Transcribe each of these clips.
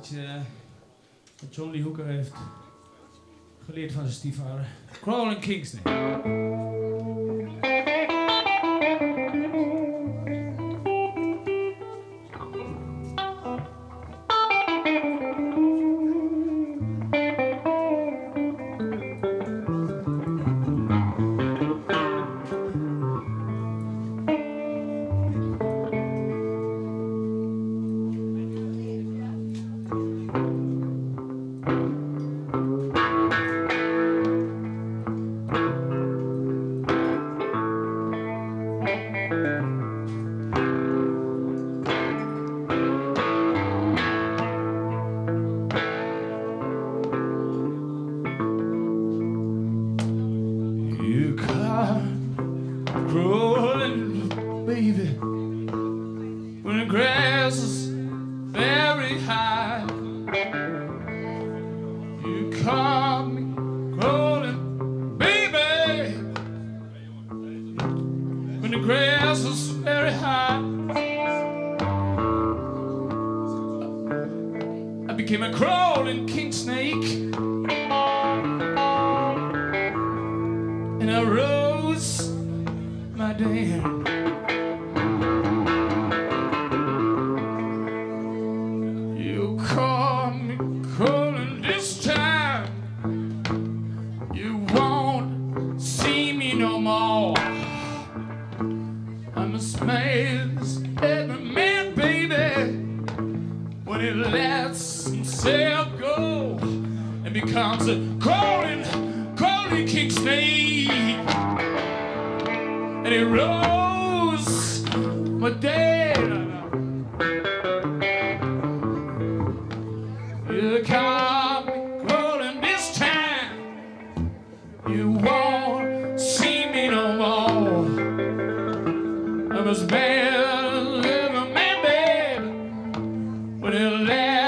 Liedje eh, dat John Lee Hooker heeft geleerd van zijn stiefvader. Crawling Kingston. Crawling, baby, when the grass is very high. You come crawling, baby, when the grass is very high. I became a crawling king snake. and I rose You caught me calling this time. You won't see me no more. I'm as mad as every man, baby, when he lets himself go and becomes a crawling, crawling king snake. And he rose my dead. You caught me crawling this time. You won't see me no more. I'm as bad as every man, baby, when he lets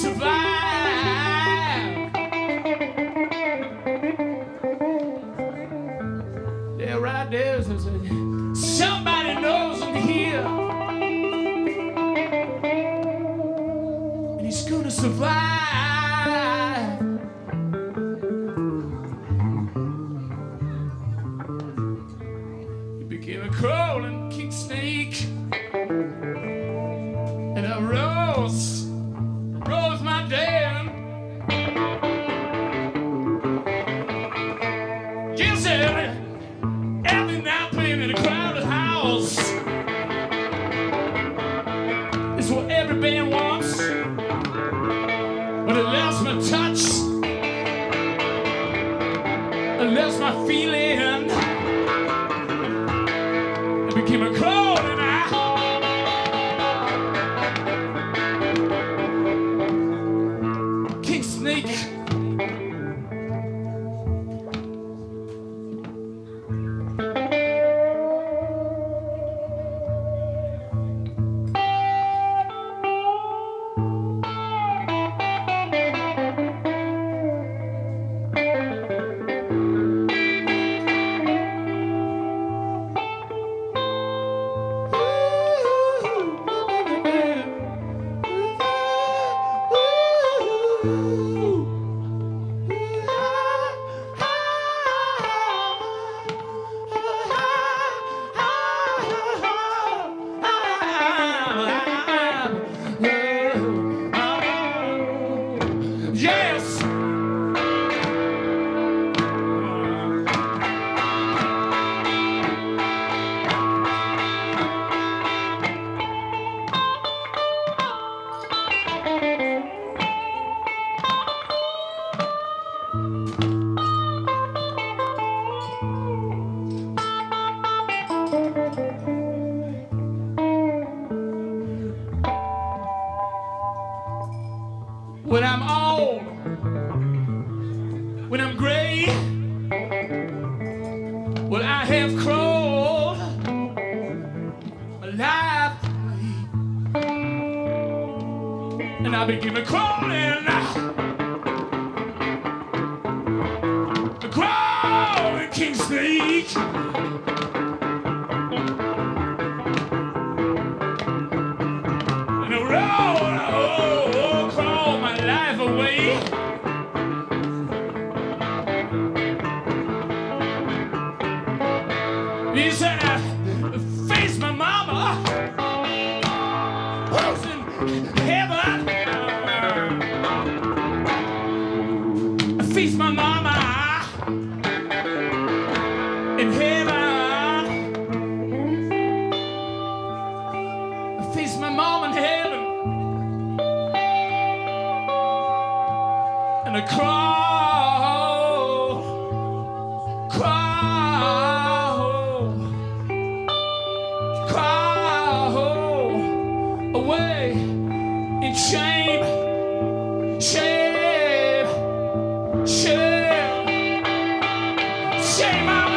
survive. Yeah, right there. so- so- Somebody knows I'm here. And he's gonna survive. He became a crawling king snake. And I rose every band wants. But it lets my touch, it lets my feeling. It became a crawling When I'm old, when I'm gray, Well, I have crawled my life and I begin to crawling now. The. And Crawl, crawl, crawl away in shame, shame, shame, shame,